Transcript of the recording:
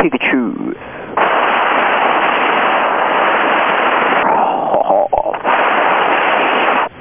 Pikachu